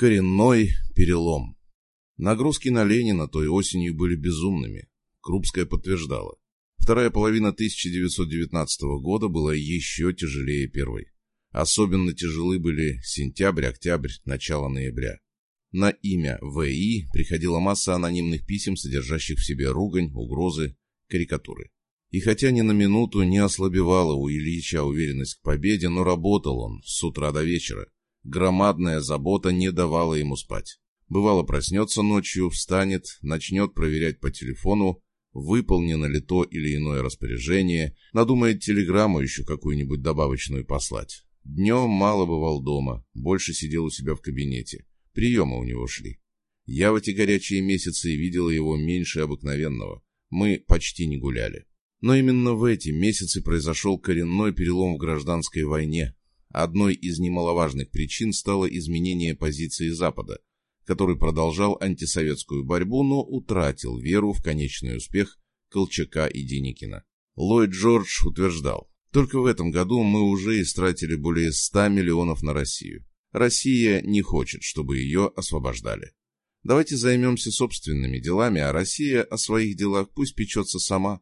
Коренной перелом. Нагрузки на Ленина той осенью были безумными. Крупская подтверждала. Вторая половина 1919 года была еще тяжелее первой. Особенно тяжелы были сентябрь, октябрь, начало ноября. На имя В.И. приходила масса анонимных писем, содержащих в себе ругань, угрозы, карикатуры. И хотя ни на минуту не ослабевала у Ильича уверенность к победе, но работал он с утра до вечера. Громадная забота не давала ему спать. Бывало, проснется ночью, встанет, начнет проверять по телефону, выполнено ли то или иное распоряжение, надумает телеграмму еще какую-нибудь добавочную послать. Днем мало бывал дома, больше сидел у себя в кабинете. Приемы у него шли. Я в эти горячие месяцы видел его меньше обыкновенного. Мы почти не гуляли. Но именно в эти месяцы произошел коренной перелом в гражданской войне, Одной из немаловажных причин стало изменение позиции Запада, который продолжал антисоветскую борьбу, но утратил веру в конечный успех Колчака и Деникина. Ллойд Джордж утверждал, только в этом году мы уже истратили более 100 миллионов на Россию. Россия не хочет, чтобы ее освобождали. Давайте займемся собственными делами, а Россия о своих делах пусть печется сама.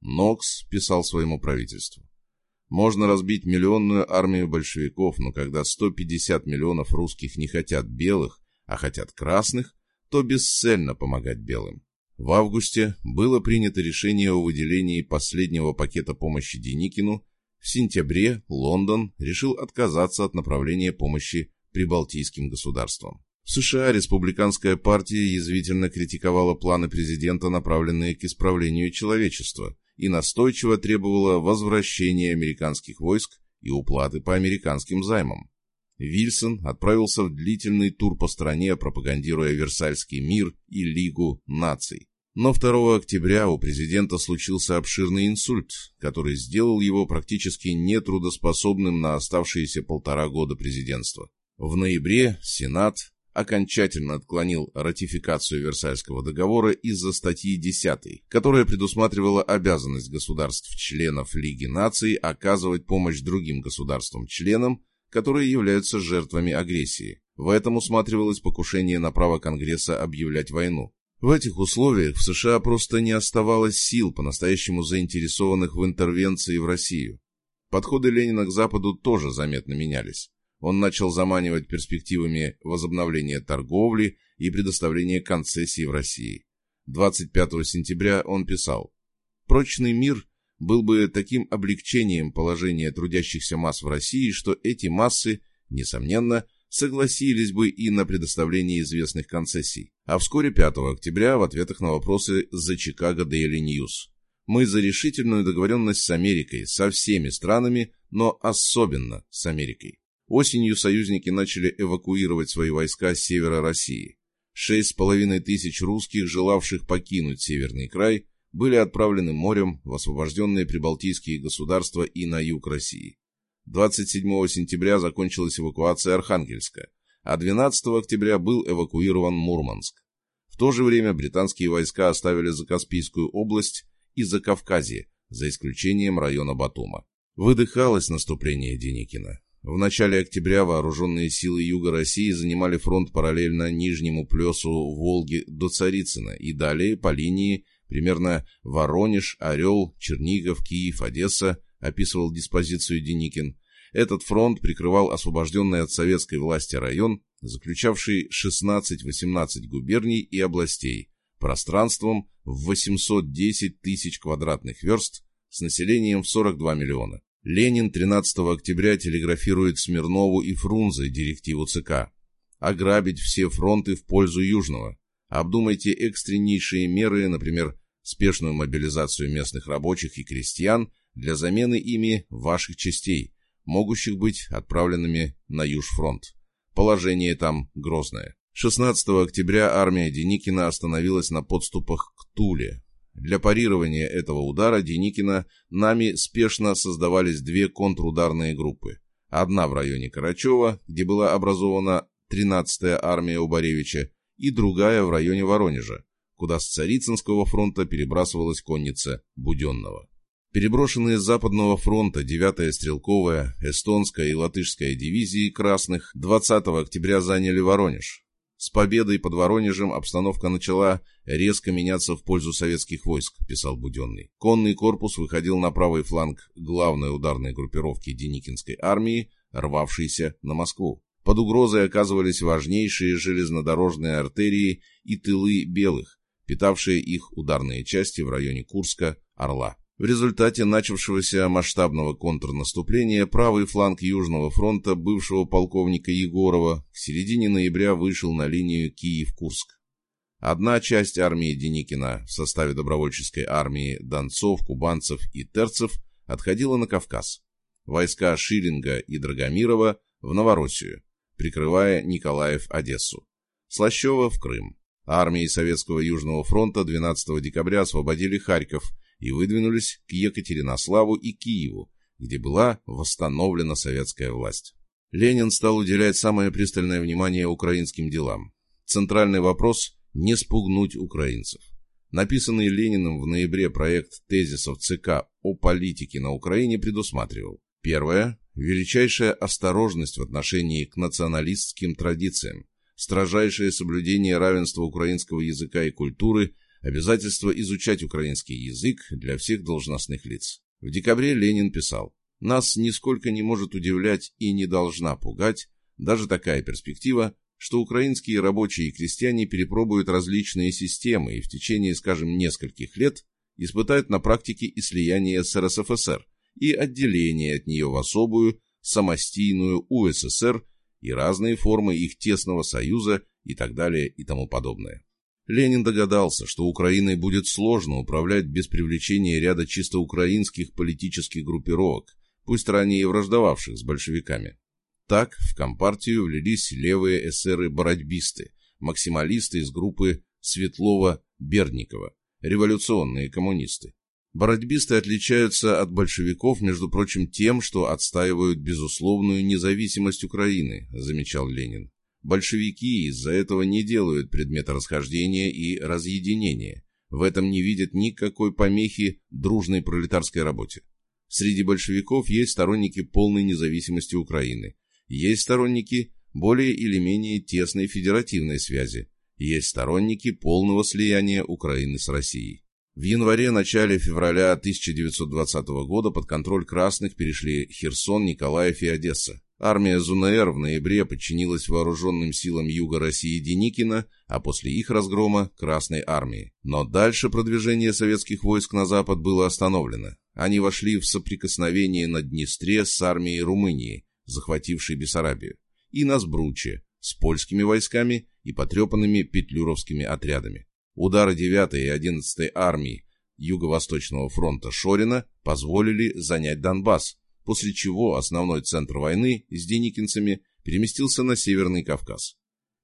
Нокс писал своему правительству. Можно разбить миллионную армию большевиков, но когда 150 миллионов русских не хотят белых, а хотят красных, то бесцельно помогать белым. В августе было принято решение о выделении последнего пакета помощи Деникину. В сентябре Лондон решил отказаться от направления помощи прибалтийским государствам. В США республиканская партия язвительно критиковала планы президента, направленные к исправлению человечества, и настойчиво требовала возвращения американских войск и уплаты по американским займам. Вильсон отправился в длительный тур по стране, пропагандируя Версальский мир и Лигу наций. Но 2 октября у президента случился обширный инсульт, который сделал его практически нетрудоспособным на оставшиеся полтора года президентства. В ноябре Сенат окончательно отклонил ратификацию Версальского договора из-за статьи 10, которая предусматривала обязанность государств-членов Лиги наций оказывать помощь другим государствам-членам, которые являются жертвами агрессии. В этом усматривалось покушение на право Конгресса объявлять войну. В этих условиях в США просто не оставалось сил, по-настоящему заинтересованных в интервенции в Россию. Подходы Ленина к Западу тоже заметно менялись он начал заманивать перспективами возобновления торговли и предоставления концессий в России. 25 сентября он писал «Прочный мир был бы таким облегчением положения трудящихся масс в России, что эти массы, несомненно, согласились бы и на предоставление известных концессий. А вскоре 5 октября в ответах на вопросы за Чикаго Daily News. Мы за решительную договоренность с Америкой, со всеми странами, но особенно с Америкой. Осенью союзники начали эвакуировать свои войска с севера России. Шесть с половиной тысяч русских, желавших покинуть Северный край, были отправлены морем в освобожденные прибалтийские государства и на юг России. 27 сентября закончилась эвакуация Архангельска, а 12 октября был эвакуирован Мурманск. В то же время британские войска оставили Закаспийскую область и Закавказье, за исключением района Батума. Выдыхалось наступление Деникина. В начале октября вооруженные силы Юга России занимали фронт параллельно Нижнему плесу Волги до Царицына и далее по линии примерно Воронеж, Орел, Чернигов, Киев, Одесса, описывал диспозицию Деникин. Этот фронт прикрывал освобожденный от советской власти район, заключавший 16-18 губерний и областей, пространством в 810 тысяч квадратных верст с населением в 42 миллиона. Ленин 13 октября телеграфирует Смирнову и Фрунзе директиву ЦК. Ограбить все фронты в пользу Южного. Обдумайте экстреннейшие меры, например, спешную мобилизацию местных рабочих и крестьян для замены ими ваших частей, могущих быть отправленными на Южфронт. Положение там грозное. 16 октября армия Деникина остановилась на подступах к Туле, для парирования этого удара Деникина нами спешно создавались две контрударные группы. Одна в районе Карачева, где была образована 13-я армия Убаревича, и другая в районе Воронежа, куда с Царицынского фронта перебрасывалась конница Буденного. Переброшенные с Западного фронта 9-я стрелковая, эстонская и латышская дивизии Красных 20 октября заняли Воронеж. С победой под Воронежем обстановка начала резко меняться в пользу советских войск, писал Буденный. Конный корпус выходил на правый фланг главной ударной группировки Деникинской армии, рвавшейся на Москву. Под угрозой оказывались важнейшие железнодорожные артерии и тылы белых, питавшие их ударные части в районе Курска, Орла. В результате начавшегося масштабного контрнаступления правый фланг Южного фронта бывшего полковника Егорова к середине ноября вышел на линию Киев-Курск. Одна часть армии Деникина в составе добровольческой армии донцов, кубанцев и терцев отходила на Кавказ. Войска Шиллинга и Драгомирова в Новороссию, прикрывая Николаев-Одессу. Слащева в Крым. Армии Советского Южного фронта 12 декабря освободили Харьков – и выдвинулись к Екатеринославу и Киеву, где была восстановлена советская власть. Ленин стал уделять самое пристальное внимание украинским делам. Центральный вопрос – не спугнуть украинцев. Написанный Лениным в ноябре проект тезисов ЦК о политике на Украине предусматривал Первое – величайшая осторожность в отношении к националистским традициям, строжайшее соблюдение равенства украинского языка и культуры Обязательство изучать украинский язык для всех должностных лиц. В декабре Ленин писал, «Нас нисколько не может удивлять и не должна пугать даже такая перспектива, что украинские рабочие и крестьяне перепробуют различные системы и в течение, скажем, нескольких лет испытают на практике и слияние с РСФСР и отделение от нее в особую, самостийную УССР и разные формы их тесного союза и так далее и тому подобное. Ленин догадался, что Украиной будет сложно управлять без привлечения ряда чисто украинских политических группировок, пусть ранее враждовавших с большевиками. Так в Компартию влились левые эсеры-бородьбисты, максималисты из группы Светлова-Берникова, революционные коммунисты. Бородьбисты отличаются от большевиков, между прочим, тем, что отстаивают безусловную независимость Украины, замечал Ленин. Большевики из-за этого не делают предмета расхождения и разъединения. В этом не видят никакой помехи дружной пролетарской работе. Среди большевиков есть сторонники полной независимости Украины. Есть сторонники более или менее тесной федеративной связи. Есть сторонники полного слияния Украины с Россией. В январе-начале февраля 1920 года под контроль красных перешли Херсон, Николаев и Одесса. Армия ЗУНР в ноябре подчинилась вооруженным силам Юга России Деникина, а после их разгрома – Красной армии. Но дальше продвижение советских войск на запад было остановлено. Они вошли в соприкосновение на Днестре с армией Румынии, захватившей Бессарабию, и на Сбруче с польскими войсками и потрепанными петлюровскими отрядами. Удары 9 и 11 армии Юго-Восточного фронта Шорина позволили занять Донбасс, после чего основной центр войны с деникинцами переместился на Северный Кавказ.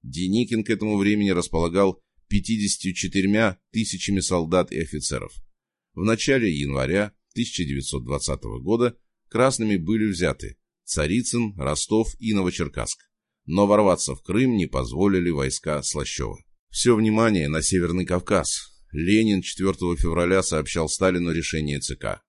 Деникин к этому времени располагал 54 тысячами солдат и офицеров. В начале января 1920 года красными были взяты Царицын, Ростов и Новочеркасск, но ворваться в Крым не позволили войска Слащева. Все внимание на Северный Кавказ. Ленин 4 февраля сообщал Сталину решение ЦК.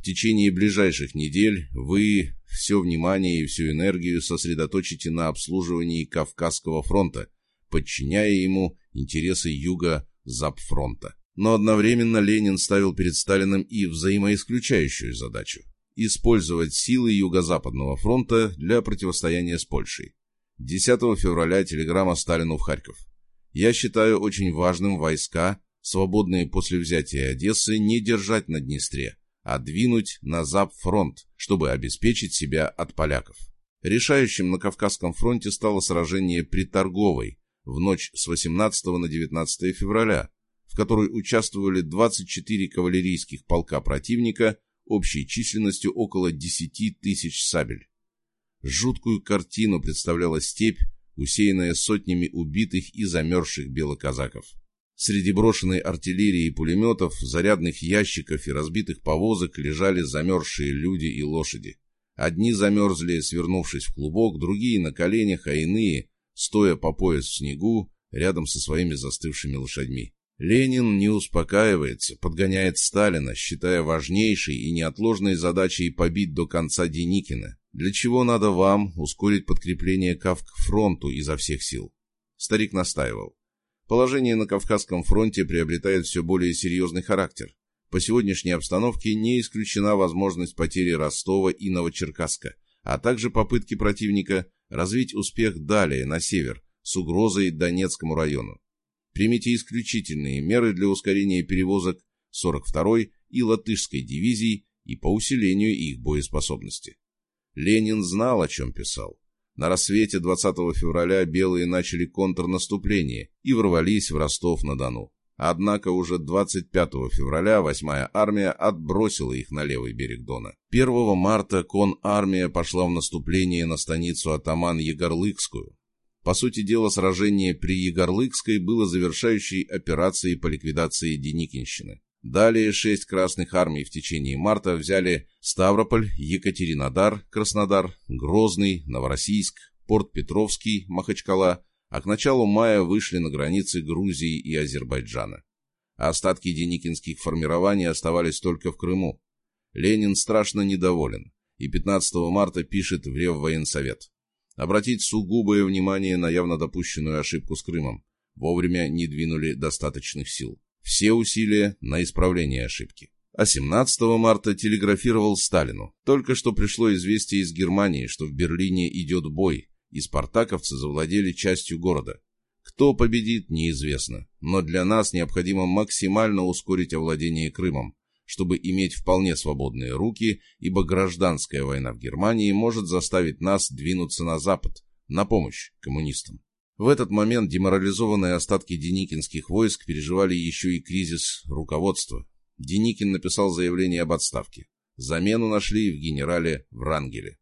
В течение ближайших недель вы все внимание и всю энергию сосредоточите на обслуживании Кавказского фронта, подчиняя ему интересы Юга-Запфронта. Но одновременно Ленин ставил перед Сталиным и взаимоисключающую задачу – использовать силы Юго-Западного фронта для противостояния с Польшей. 10 февраля телеграмма Сталину в Харьков. «Я считаю очень важным войска, свободные после взятия Одессы, не держать на Днестре, а двинуть на Запфронт, чтобы обеспечить себя от поляков. Решающим на Кавказском фронте стало сражение при Торговой в ночь с 18 на 19 февраля, в которой участвовали 24 кавалерийских полка противника общей численностью около 10 тысяч сабель. Жуткую картину представляла степь, усеянная сотнями убитых и замерзших белоказаков. Среди брошенной артиллерии и пулеметов, зарядных ящиков и разбитых повозок лежали замерзшие люди и лошади. Одни замерзли, свернувшись в клубок, другие на коленях, а иные, стоя по пояс в снегу, рядом со своими застывшими лошадьми. Ленин не успокаивается, подгоняет Сталина, считая важнейшей и неотложной задачей побить до конца Деникина, для чего надо вам ускорить подкрепление Кавк к фронту изо всех сил. Старик настаивал. Положение на Кавказском фронте приобретает все более серьезный характер. По сегодняшней обстановке не исключена возможность потери Ростова и Новочеркасска, а также попытки противника развить успех далее, на север, с угрозой Донецкому району. Примите исключительные меры для ускорения перевозок 42-й и Латышской дивизий и по усилению их боеспособности. Ленин знал, о чем писал. На рассвете 20 февраля белые начали контрнаступление и ворвались в Ростов-на-Дону. Однако уже 25 февраля 8-я армия отбросила их на левый берег Дона. 1 марта кон-армия пошла в наступление на станицу атаман Егорлыкскую, по сути дела, сражение при Егорлыкской было завершающей операцией по ликвидации Деникинщины. Далее шесть красных армий в течение марта взяли Ставрополь, Екатеринодар, Краснодар, Грозный, Новороссийск, Порт Петровский, Махачкала, а к началу мая вышли на границы Грузии и Азербайджана. Остатки деникинских формирований оставались только в Крыму. Ленин страшно недоволен и 15 марта пишет в Реввоенсовет обратить сугубое внимание на явно допущенную ошибку с Крымом. Вовремя не двинули достаточных сил. Все усилия на исправление ошибки. А 17 марта телеграфировал Сталину. Только что пришло известие из Германии, что в Берлине идет бой, и спартаковцы завладели частью города. Кто победит, неизвестно, но для нас необходимо максимально ускорить овладение Крымом, чтобы иметь вполне свободные руки, ибо гражданская война в Германии может заставить нас двинуться на Запад, на помощь коммунистам. В этот момент деморализованные остатки деникинских войск переживали еще и кризис руководства. Деникин написал заявление об отставке. Замену нашли в генерале Врангеле.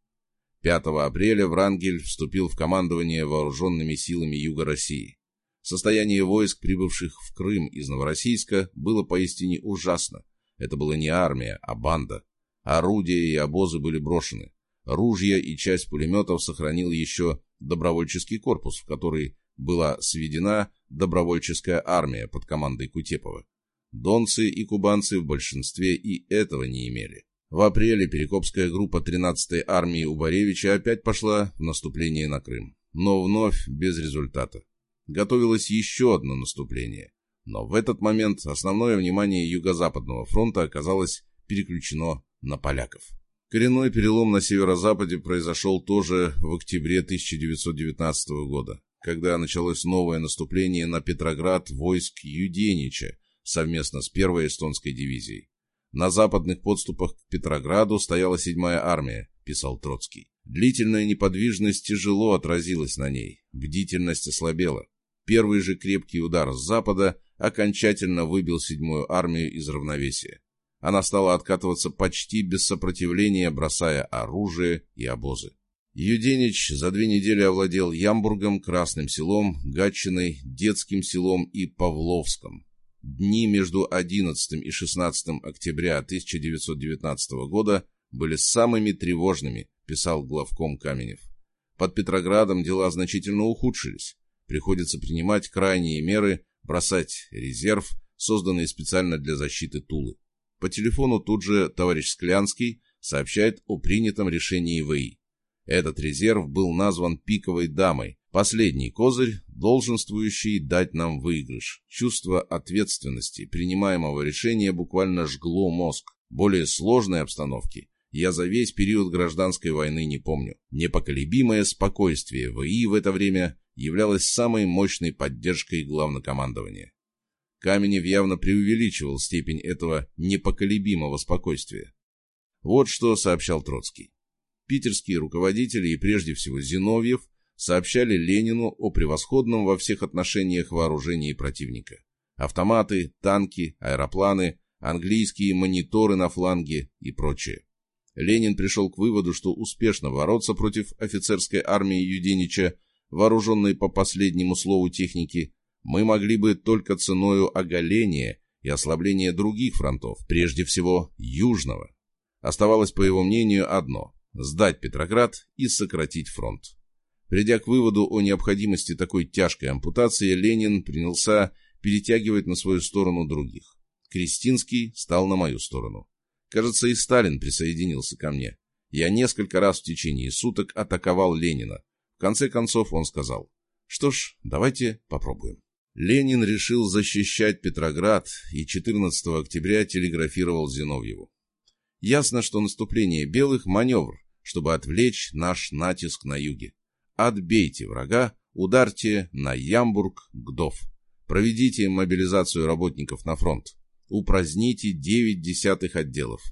5 апреля Врангель вступил в командование вооруженными силами Юга России. Состояние войск, прибывших в Крым из Новороссийска, было поистине ужасно. Это была не армия, а банда. Орудия и обозы были брошены. Ружья и часть пулеметов сохранил еще добровольческий корпус, в который была сведена добровольческая армия под командой Кутепова. Донцы и кубанцы в большинстве и этого не имели. В апреле Перекопская группа 13-й армии Убаревича опять пошла в наступление на Крым, но вновь без результата. Готовилось еще одно наступление. Но в этот момент основное внимание Юго-Западного фронта оказалось переключено на поляков. Коренной перелом на северо-западе произошел тоже в октябре 1919 года, когда началось новое наступление на Петроград войск Юденича совместно с первой эстонской дивизией. На западных подступах к Петрограду стояла 7-я армия, писал Троцкий. Длительная неподвижность тяжело отразилась на ней, бдительность ослабела. Первый же крепкий удар с запада окончательно выбил седьмую армию из равновесия. Она стала откатываться почти без сопротивления, бросая оружие и обозы. Юденич за две недели овладел Ямбургом, Красным селом, Гатчиной, Детским селом и Павловском. Дни между 11 и 16 октября 1919 года были самыми тревожными, писал главком Каменев. Под Петроградом дела значительно ухудшились. Приходится принимать крайние меры бросать резерв, созданный специально для защиты Тулы. По телефону тут же товарищ Склянский сообщает о принятом решении ВИ. Этот резерв был назван «пиковой дамой», последний козырь, долженствующий дать нам выигрыш. Чувство ответственности принимаемого решения буквально жгло мозг. Более сложной обстановки я за весь период гражданской войны не помню. Непоколебимое спокойствие ВИ в это время являлась самой мощной поддержкой главнокомандования. Каменев явно преувеличивал степень этого непоколебимого спокойствия. Вот что сообщал Троцкий. Питерские руководители и прежде всего Зиновьев сообщали Ленину о превосходном во всех отношениях вооружении противника. Автоматы, танки, аэропланы, английские мониторы на фланге и прочее. Ленин пришел к выводу, что успешно бороться против офицерской армии Юденича вооруженной по последнему слову техники, мы могли бы только ценою оголения и ослабления других фронтов, прежде всего южного. Оставалось, по его мнению, одно – сдать Петроград и сократить фронт. Придя к выводу о необходимости такой тяжкой ампутации, Ленин принялся перетягивать на свою сторону других. Крестинский стал на мою сторону. Кажется, и Сталин присоединился ко мне. Я несколько раз в течение суток атаковал Ленина. В конце концов он сказал, что ж, давайте попробуем. Ленин решил защищать Петроград и 14 октября телеграфировал Зиновьеву. Ясно, что наступление белых – маневр, чтобы отвлечь наш натиск на юге. Отбейте врага, ударьте на Ямбург, Гдов. Проведите мобилизацию работников на фронт. Упраздните 9 десятых отделов.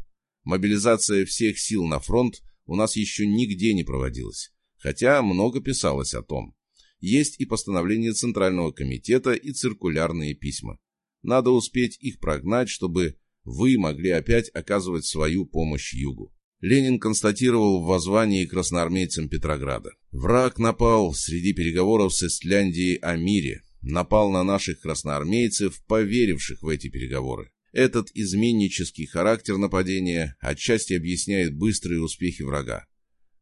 Мобилизация всех сил на фронт у нас еще нигде не проводилась, хотя много писалось о том. Есть и постановление Центрального комитета и циркулярные письма. Надо успеть их прогнать, чтобы вы могли опять оказывать свою помощь Югу. Ленин констатировал в воззвании красноармейцам Петрограда. Враг напал среди переговоров с Эстляндией о мире, напал на наших красноармейцев, поверивших в эти переговоры. Этот изменнический характер нападения отчасти объясняет быстрые успехи врага.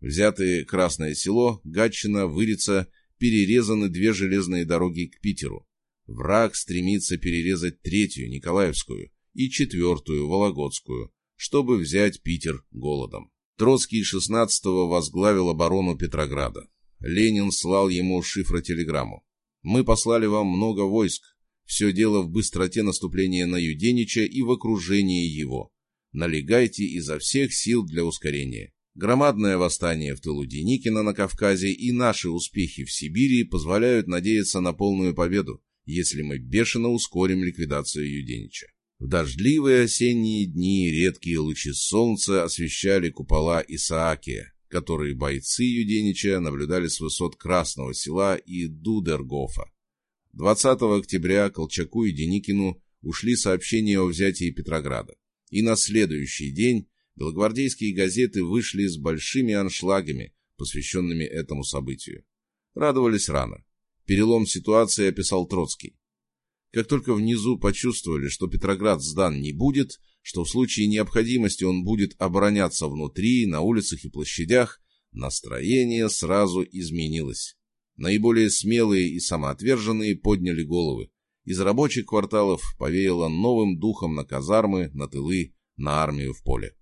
Взятые Красное Село, Гатчина, Вырица перерезаны две железные дороги к Питеру. Враг стремится перерезать третью, Николаевскую, и четвертую, Вологодскую, чтобы взять Питер голодом. Троцкий 16-го возглавил оборону Петрограда. Ленин слал ему шифротелеграмму. «Мы послали вам много войск. Все дело в быстроте наступления на Юденича и в окружении его. Налегайте изо всех сил для ускорения. Громадное восстание в тылу Деникина на Кавказе и наши успехи в Сибири позволяют надеяться на полную победу, если мы бешено ускорим ликвидацию Юденича. В дождливые осенние дни редкие лучи солнца освещали купола Исаакия, которые бойцы Юденича наблюдали с высот Красного села и Дудергофа. 20 октября Колчаку и Деникину ушли сообщения о взятии Петрограда, и на следующий день белогвардейские газеты вышли с большими аншлагами, посвященными этому событию. Радовались рано. Перелом ситуации описал Троцкий. Как только внизу почувствовали, что Петроград сдан не будет, что в случае необходимости он будет обороняться внутри, на улицах и площадях, настроение сразу изменилось. Наиболее смелые и самоотверженные подняли головы. Из рабочих кварталов повеяло новым духом на казармы, на тылы, на армию в поле.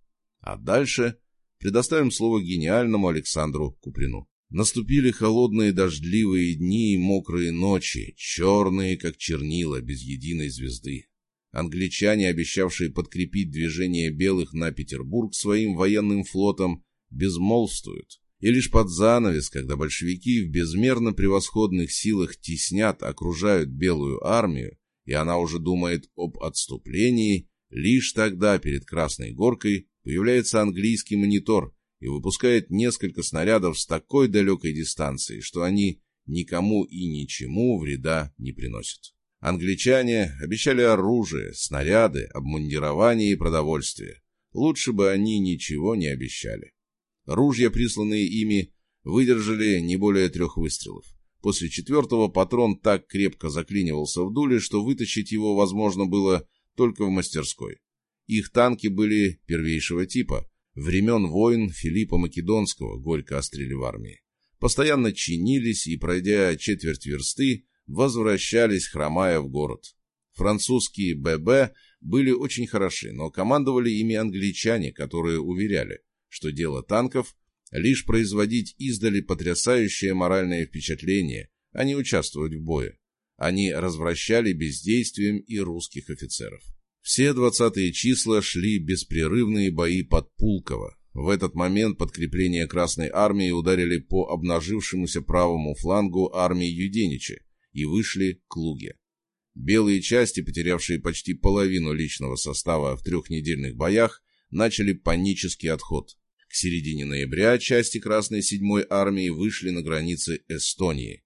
А дальше предоставим слово гениальному Александру Куприну. Наступили холодные дождливые дни и мокрые ночи, черные, как чернила, без единой звезды. Англичане, обещавшие подкрепить движение белых на Петербург своим военным флотом, безмолвствуют. И лишь под занавес, когда большевики в безмерно превосходных силах теснят, окружают белую армию, и она уже думает об отступлении, лишь тогда перед Красной Горкой появляется английский монитор и выпускает несколько снарядов с такой далекой дистанции, что они никому и ничему вреда не приносят. Англичане обещали оружие, снаряды, обмундирование и продовольствие. Лучше бы они ничего не обещали. Ружья, присланные ими, выдержали не более трех выстрелов. После четвертого патрон так крепко заклинивался в дуле, что вытащить его возможно было только в мастерской. Их танки были первейшего типа, времен войн Филиппа Македонского горько острели в армии. Постоянно чинились и, пройдя четверть версты, возвращались, хромая в город. Французские ББ были очень хороши, но командовали ими англичане, которые уверяли, что дело танков – лишь производить издали потрясающее моральное впечатление, а не участвовать в бое. Они развращали бездействием и русских офицеров. Все двадцатые числа шли беспрерывные бои под Пулково. В этот момент подкрепления Красной Армии ударили по обнажившемуся правому флангу армии Юденича и вышли к Луге. Белые части, потерявшие почти половину личного состава в трехнедельных боях, начали панический отход. К середине ноября части Красной Седьмой армии вышли на границы Эстонии.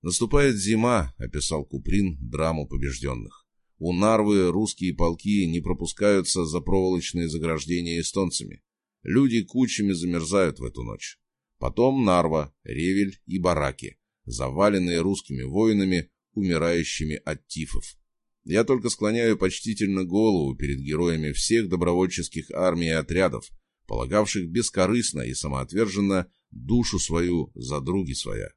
«Наступает зима», — описал Куприн драму побежденных. У Нарвы русские полки не пропускаются за проволочные заграждения эстонцами. Люди кучами замерзают в эту ночь. Потом Нарва, Ревель и бараки, заваленные русскими воинами, умирающими от тифов. Я только склоняю почтительно голову перед героями всех добровольческих армий и отрядов, полагавших бескорыстно и самоотверженно душу свою за други своя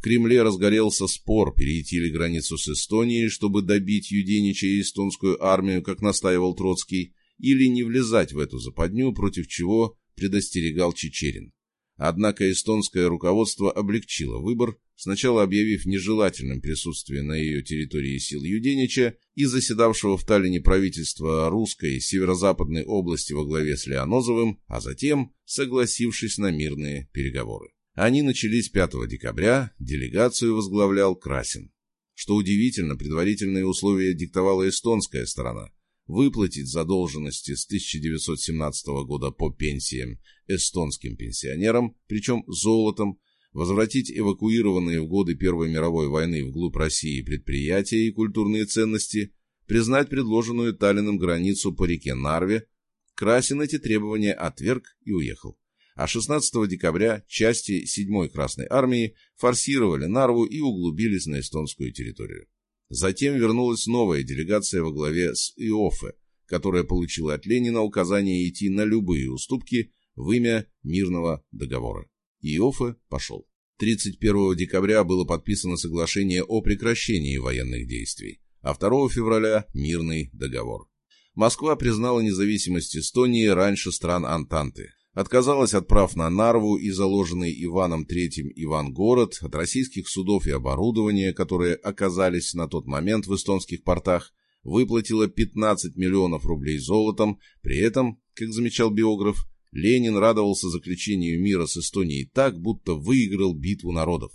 В Кремле разгорелся спор, перейти ли границу с Эстонией, чтобы добить Юденича и эстонскую армию, как настаивал Троцкий, или не влезать в эту западню, против чего предостерегал Чечерин. Однако эстонское руководство облегчило выбор, сначала объявив нежелательным присутствие на ее территории сил Юденича и заседавшего в Таллине правительства русской северо-западной области во главе с Леонозовым, а затем согласившись на мирные переговоры. Они начались 5 декабря, делегацию возглавлял Красин. Что удивительно, предварительные условия диктовала эстонская сторона – выплатить задолженности с 1917 года по пенсиям эстонским пенсионерам, причем золотом, возвратить эвакуированные в годы Первой мировой войны вглубь России предприятия и культурные ценности, признать предложенную Таллином границу по реке Нарве, Красин эти требования отверг и уехал. А 16 декабря части 7-й Красной Армии форсировали Нарву и углубились на эстонскую территорию. Затем вернулась новая делегация во главе с Иофе, которая получила от Ленина указание идти на любые уступки в имя мирного договора. Иофе пошел. 31 декабря было подписано соглашение о прекращении военных действий, а 2 февраля – мирный договор. Москва признала независимость Эстонии раньше стран Антанты, отказалась от прав на Нарву и заложенный Иваном III Ивангород, от российских судов и оборудования, которые оказались на тот момент в эстонских портах, выплатила 15 миллионов рублей золотом, при этом, как замечал биограф, Ленин радовался заключению мира с Эстонией так, будто выиграл битву народов.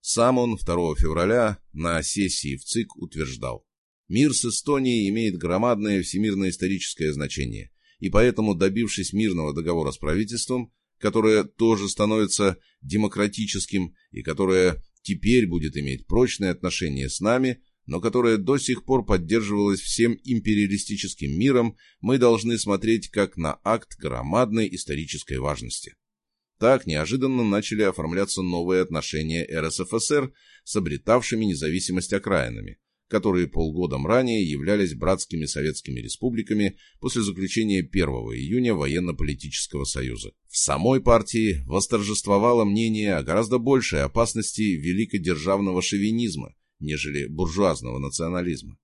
Сам он 2 февраля на сессии в ЦИК утверждал, «Мир с Эстонией имеет громадное всемирное историческое значение и поэтому, добившись мирного договора с правительством, которое тоже становится демократическим и которое теперь будет иметь прочные отношения с нами, но которое до сих пор поддерживалось всем империалистическим миром, мы должны смотреть как на акт громадной исторической важности. Так неожиданно начали оформляться новые отношения РСФСР с обретавшими независимость окраинами, которые полгодом ранее являлись братскими советскими республиками после заключения 1 июня военно-политического союза. В самой партии восторжествовало мнение о гораздо большей опасности великодержавного шовинизма, нежели буржуазного национализма.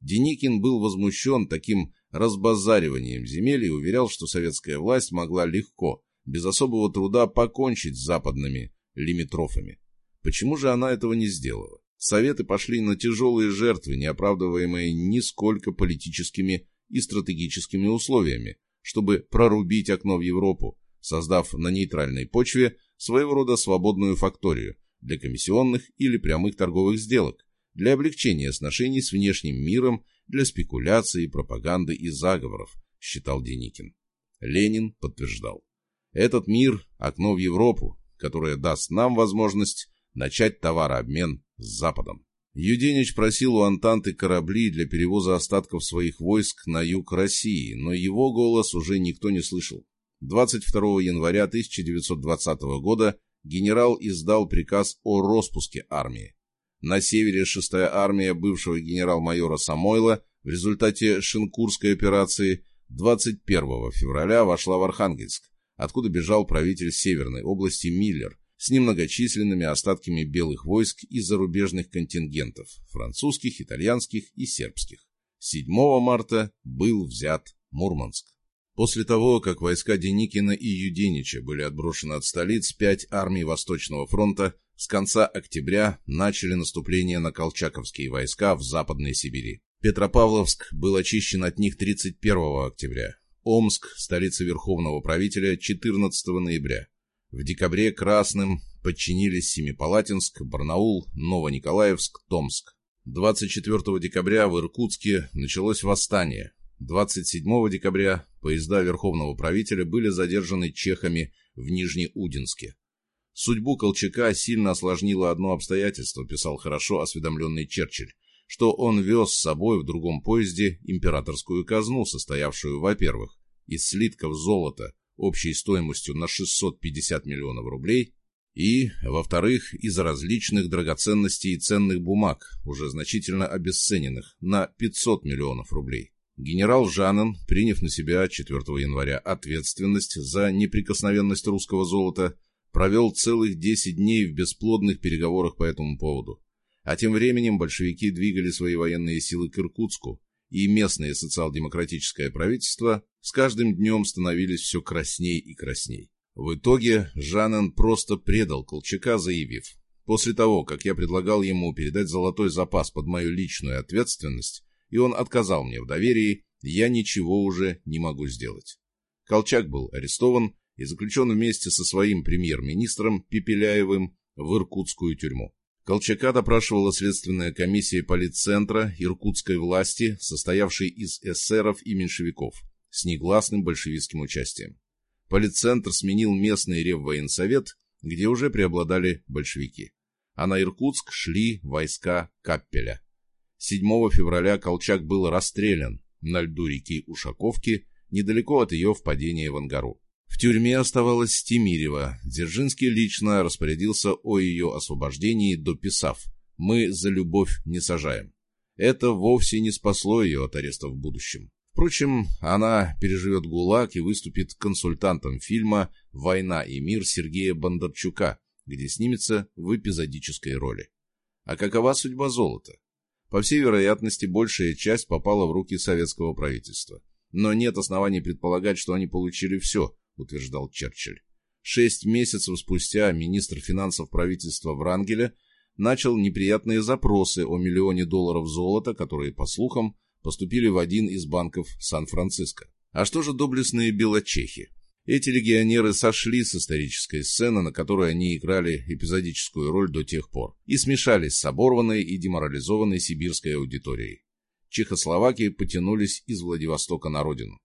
Деникин был возмущен таким разбазариванием земель и уверял, что советская власть могла легко, без особого труда покончить с западными лимитрофами. Почему же она этого не сделала? Советы пошли на тяжелые жертвы, не оправдываемые нисколько политическими и стратегическими условиями, чтобы прорубить окно в Европу, создав на нейтральной почве своего рода свободную факторию для комиссионных или прямых торговых сделок, для облегчения сношений с внешним миром, для спекуляций, пропаганды и заговоров, считал Деникин. Ленин подтверждал. Этот мир – окно в Европу, которое даст нам возможность начать товарообмен с Западом. Юденич просил у Антанты корабли для перевоза остатков своих войск на юг России, но его голос уже никто не слышал. 22 января 1920 года генерал издал приказ о распуске армии. На севере 6-я армия бывшего генерал-майора Самойла в результате Шинкурской операции 21 февраля вошла в Архангельск, откуда бежал правитель Северной области Миллер, с немногочисленными остатками белых войск и зарубежных контингентов – французских, итальянских и сербских. 7 марта был взят Мурманск. После того, как войска Деникина и Юденича были отброшены от столиц, пять армий Восточного фронта с конца октября начали наступление на колчаковские войска в Западной Сибири. Петропавловск был очищен от них 31 октября. Омск, столица Верховного правителя, 14 ноября. В декабре красным подчинились Семипалатинск, Барнаул, Новониколаевск, Томск. 24 декабря в Иркутске началось восстание. 27 декабря поезда Верховного правителя были задержаны чехами в Нижнеудинске. Судьбу Колчака сильно осложнило одно обстоятельство, писал хорошо осведомленный Черчилль, что он вез с собой в другом поезде императорскую казну, состоявшую, во-первых, из слитков золота, общей стоимостью на 650 миллионов рублей, и, во-вторых, из различных драгоценностей и ценных бумаг, уже значительно обесцененных, на 500 миллионов рублей. Генерал Жанен, приняв на себя 4 января ответственность за неприкосновенность русского золота, провел целых 10 дней в бесплодных переговорах по этому поводу. А тем временем большевики двигали свои военные силы к Иркутску, и местное социал-демократическое правительство с каждым днем становились все красней и красней. В итоге Жанен просто предал Колчака, заявив, «После того, как я предлагал ему передать золотой запас под мою личную ответственность, и он отказал мне в доверии, я ничего уже не могу сделать». Колчак был арестован и заключен вместе со своим премьер-министром Пепеляевым в Иркутскую тюрьму. Колчака допрашивала следственная комиссия политцентра иркутской власти, состоявшей из эсеров и меньшевиков, с негласным большевистским участием. Политцентр сменил местный реввоенсовет, где уже преобладали большевики. А на Иркутск шли войска Каппеля. 7 февраля Колчак был расстрелян на льду реки Ушаковки, недалеко от ее впадения в Ангару. В тюрьме оставалась Тимирева. Дзержинский лично распорядился о ее освобождении, дописав «Мы за любовь не сажаем». Это вовсе не спасло ее от ареста в будущем. Впрочем, она переживет ГУЛАГ и выступит консультантом фильма «Война и мир» Сергея Бондарчука, где снимется в эпизодической роли. А какова судьба золота? По всей вероятности, большая часть попала в руки советского правительства. Но нет оснований предполагать, что они получили все – утверждал Черчилль. Шесть месяцев спустя министр финансов правительства Врангеля начал неприятные запросы о миллионе долларов золота, которые, по слухам, поступили в один из банков Сан-Франциско. А что же доблестные белочехи? Эти легионеры сошли с исторической сцены, на которой они играли эпизодическую роль до тех пор, и смешались с оборванной и деморализованной сибирской аудиторией. Чехословаки потянулись из Владивостока на родину.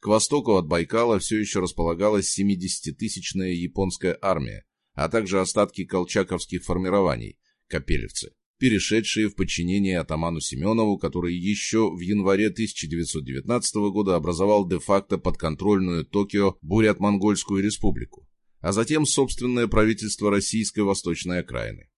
К востоку от Байкала все еще располагалась 70-тысячная японская армия, а также остатки колчаковских формирований, капелевцы, перешедшие в подчинение атаману Семенову, который еще в январе 1919 года образовал де-факто подконтрольную Токио Бурят-Монгольскую республику, а затем собственное правительство Российской Восточной окраины.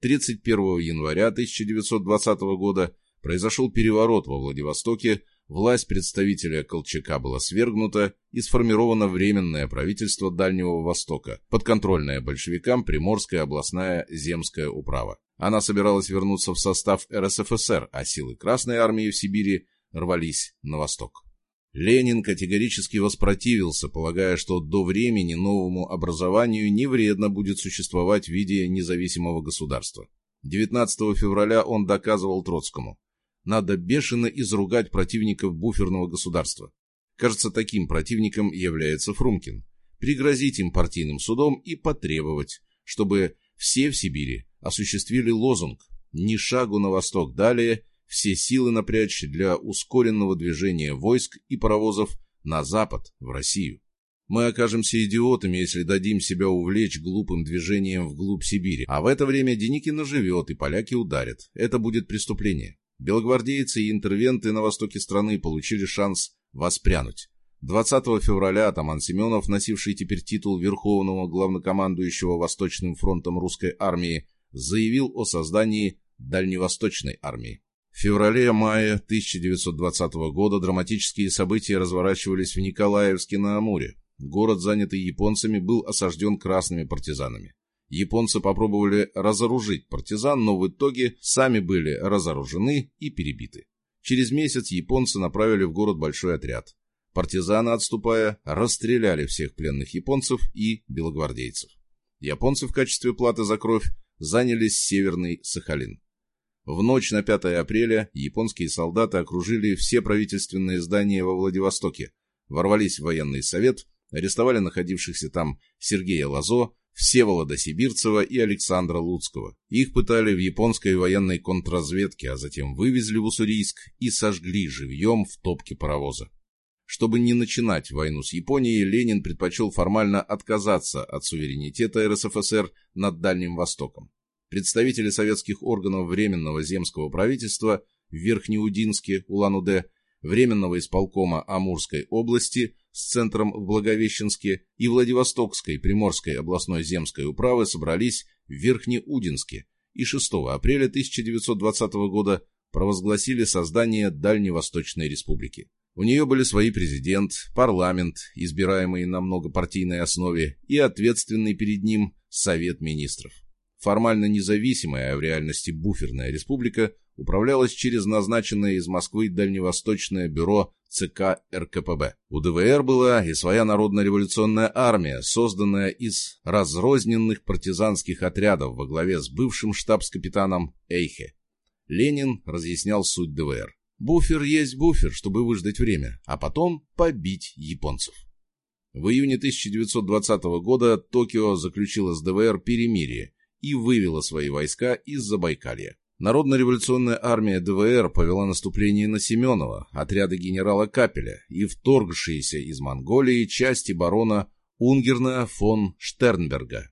31 января 1920 года произошел переворот во Владивостоке, власть представителя Колчака была свергнута и сформировано Временное правительство Дальнего Востока, подконтрольное большевикам Приморская областная земская управа. Она собиралась вернуться в состав РСФСР, а силы Красной армии в Сибири рвались на восток. Ленин категорически воспротивился, полагая, что до времени новому образованию не вредно будет существовать в виде независимого государства. 19 февраля он доказывал Троцкому, надо бешено изругать противников буферного государства. Кажется, таким противником является Фрумкин. Пригрозить им партийным судом и потребовать, чтобы все в Сибири осуществили лозунг «Ни шагу на восток далее, все силы напрячь для ускоренного движения войск и паровозов на запад, в Россию». Мы окажемся идиотами, если дадим себя увлечь глупым движением вглубь Сибири. А в это время Деникин живет, и поляки ударят. Это будет преступление. Белогвардейцы и интервенты на востоке страны получили шанс воспрянуть. 20 февраля атаман Семенов, носивший теперь титул Верховного главнокомандующего Восточным фронтом русской армии, заявил о создании Дальневосточной армии. В феврале-мае 1920 года драматические события разворачивались в Николаевске на Амуре. Город, занятый японцами, был осажден красными партизанами. Японцы попробовали разоружить партизан, но в итоге сами были разоружены и перебиты. Через месяц японцы направили в город большой отряд. Партизаны, отступая, расстреляли всех пленных японцев и белогвардейцев. Японцы в качестве платы за кровь занялись северный Сахалин. В ночь на 5 апреля японские солдаты окружили все правительственные здания во Владивостоке, ворвались в военный совет, арестовали находившихся там Сергея Лазо, Всеволода Сибирцева и Александра Луцкого. Их пытали в японской военной контрразведке, а затем вывезли в Уссурийск и сожгли живьем в топке паровоза. Чтобы не начинать войну с Японией, Ленин предпочел формально отказаться от суверенитета РСФСР над Дальним Востоком. Представители советских органов Временного земского правительства в Верхнеудинске, Улан-Удэ, Временного исполкома Амурской области с центром в Благовещенске и Владивостокской Приморской областной земской управы собрались в Верхнеудинске и 6 апреля 1920 года провозгласили создание Дальневосточной республики. У нее были свои президент, парламент, избираемый на многопартийной основе, и ответственный перед ним Совет министров. Формально независимая, а в реальности буферная республика управлялась через назначенное из Москвы Дальневосточное бюро ЦК РКПБ. У ДВР была и своя народно-революционная армия, созданная из разрозненных партизанских отрядов во главе с бывшим штабс-капитаном Эйхе. Ленин разъяснял суть ДВР. Буфер есть буфер, чтобы выждать время, а потом побить японцев. В июне 1920 года Токио заключила с ДВР перемирие и вывела свои войска из Забайкалья. Народно-революционная армия ДВР повела наступление на Семенова, отряды генерала Капеля и вторгшиеся из Монголии части барона Унгерна фон Штернберга.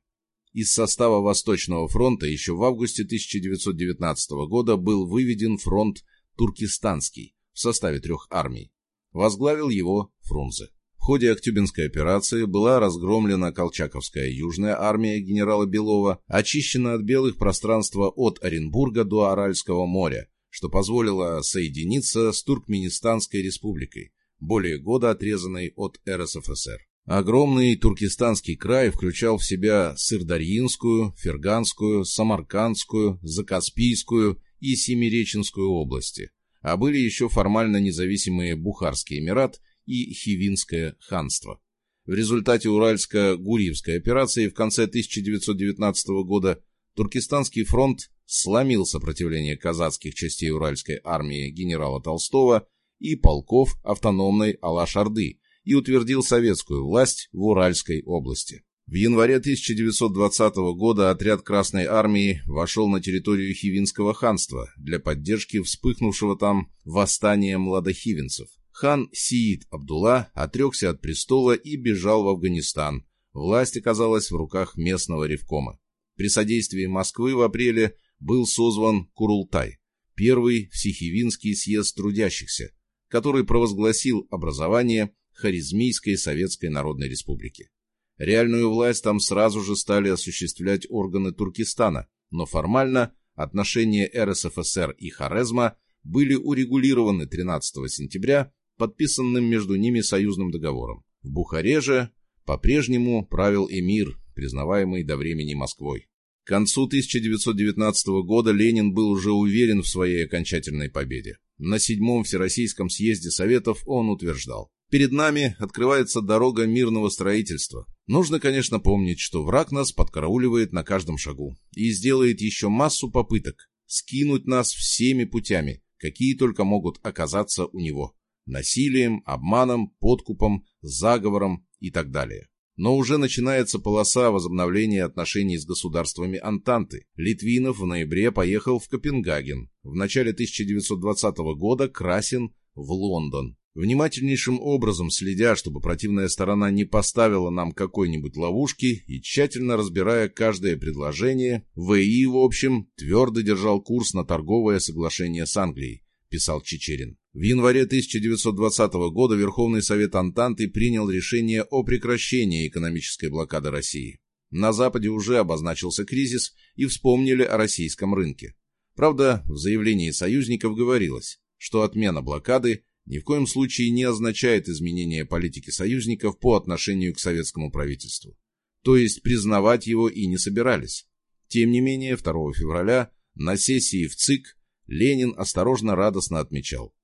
Из состава Восточного фронта еще в августе 1919 года был выведен фронт Туркестанский в составе трех армий. Возглавил его Фрунзе. В ходе Актюбинской операции была разгромлена Колчаковская южная армия генерала Белова, очищена от белых пространства от Оренбурга до Аральского моря, что позволило соединиться с Туркменистанской республикой, более года отрезанной от РСФСР. Огромный туркестанский край включал в себя Сырдарьинскую, Ферганскую, Самаркандскую, Закаспийскую и Семиреченскую области, а были еще формально независимые Бухарский Эмират и Хивинское ханство. В результате Уральско-Гурьевской операции в конце 1919 года Туркестанский фронт сломил сопротивление казацких частей Уральской армии генерала Толстого и полков автономной Алаш-Орды и утвердил советскую власть в Уральской области. В январе 1920 года отряд Красной Армии вошел на территорию Хивинского ханства для поддержки вспыхнувшего там восстания младохивенцев. Хан Сиид Абдулла отрекся от престола и бежал в Афганистан. Власть оказалась в руках местного ревкома. При содействии Москвы в апреле был созван Курултай, первый Всехивинский съезд трудящихся, который провозгласил образование Харизмийской Советской Народной Республики. Реальную власть там сразу же стали осуществлять органы Туркестана, но формально отношения РСФСР и Хорезма были урегулированы 13 сентября подписанным между ними союзным договором. В Бухаре же по-прежнему правил эмир, признаваемый до времени Москвой. К концу 1919 года Ленин был уже уверен в своей окончательной победе. На седьмом Всероссийском съезде Советов он утверждал. Перед нами открывается дорога мирного строительства. Нужно, конечно, помнить, что враг нас подкарауливает на каждом шагу и сделает еще массу попыток скинуть нас всеми путями, какие только могут оказаться у него насилием, обманом, подкупом, заговором и так далее. Но уже начинается полоса возобновления отношений с государствами Антанты. Литвинов в ноябре поехал в Копенгаген. В начале 1920 года Красин в Лондон. Внимательнейшим образом следя, чтобы противная сторона не поставила нам какой-нибудь ловушки и тщательно разбирая каждое предложение, ВИ, в общем, твердо держал курс на торговое соглашение с Англией, писал Чечерин. В январе 1920 года Верховный Совет Антанты принял решение о прекращении экономической блокады России. На Западе уже обозначился кризис и вспомнили о российском рынке. Правда, в заявлении союзников говорилось, что отмена блокады ни в коем случае не означает изменение политики союзников по отношению к советскому правительству. То есть признавать его и не собирались. Тем не менее, 2 февраля на сессии в ЦИК Ленин осторожно радостно отмечал.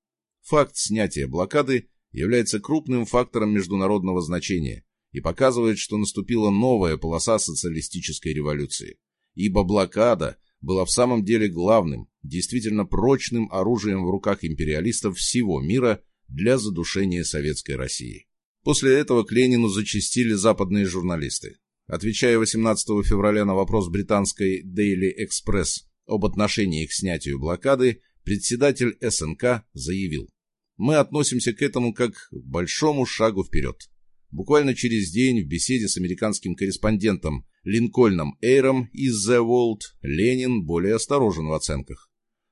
Факт снятия блокады является крупным фактором международного значения и показывает, что наступила новая полоса социалистической революции. Ибо блокада была в самом деле главным, действительно прочным оружием в руках империалистов всего мира для задушения советской России. После этого к Ленину зачастили западные журналисты. Отвечая 18 февраля на вопрос британской Daily Express об отношении к снятию блокады, председатель СНК заявил, «Мы относимся к этому как к большому шагу вперед». Буквально через день в беседе с американским корреспондентом Линкольном Эйром из The World Ленин более осторожен в оценках.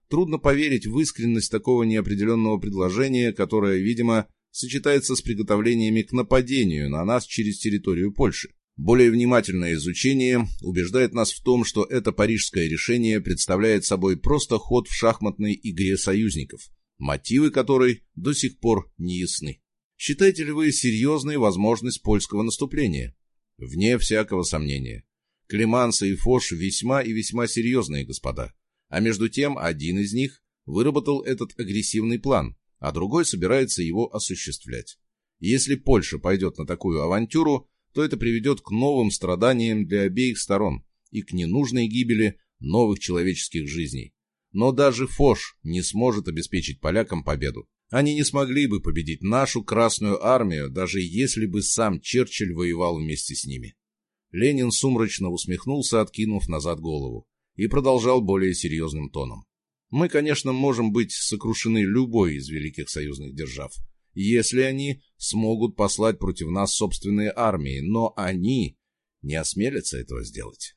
Трудно поверить в искренность такого неопределенного предложения, которое, видимо, сочетается с приготовлениями к нападению на нас через территорию Польши. Более внимательное изучение убеждает нас в том, что это парижское решение представляет собой просто ход в шахматной игре союзников, мотивы которой до сих пор не ясны. Считаете ли вы серьезной возможность польского наступления? Вне всякого сомнения. Климанса и Фош весьма и весьма серьезные господа. А между тем, один из них выработал этот агрессивный план, а другой собирается его осуществлять. Если Польша пойдет на такую авантюру, то это приведет к новым страданиям для обеих сторон и к ненужной гибели новых человеческих жизней. Но даже Фош не сможет обеспечить полякам победу. Они не смогли бы победить нашу Красную Армию, даже если бы сам Черчилль воевал вместе с ними. Ленин сумрачно усмехнулся, откинув назад голову, и продолжал более серьезным тоном. Мы, конечно, можем быть сокрушены любой из великих союзных держав, если они смогут послать против нас собственные армии, но они не осмелятся этого сделать.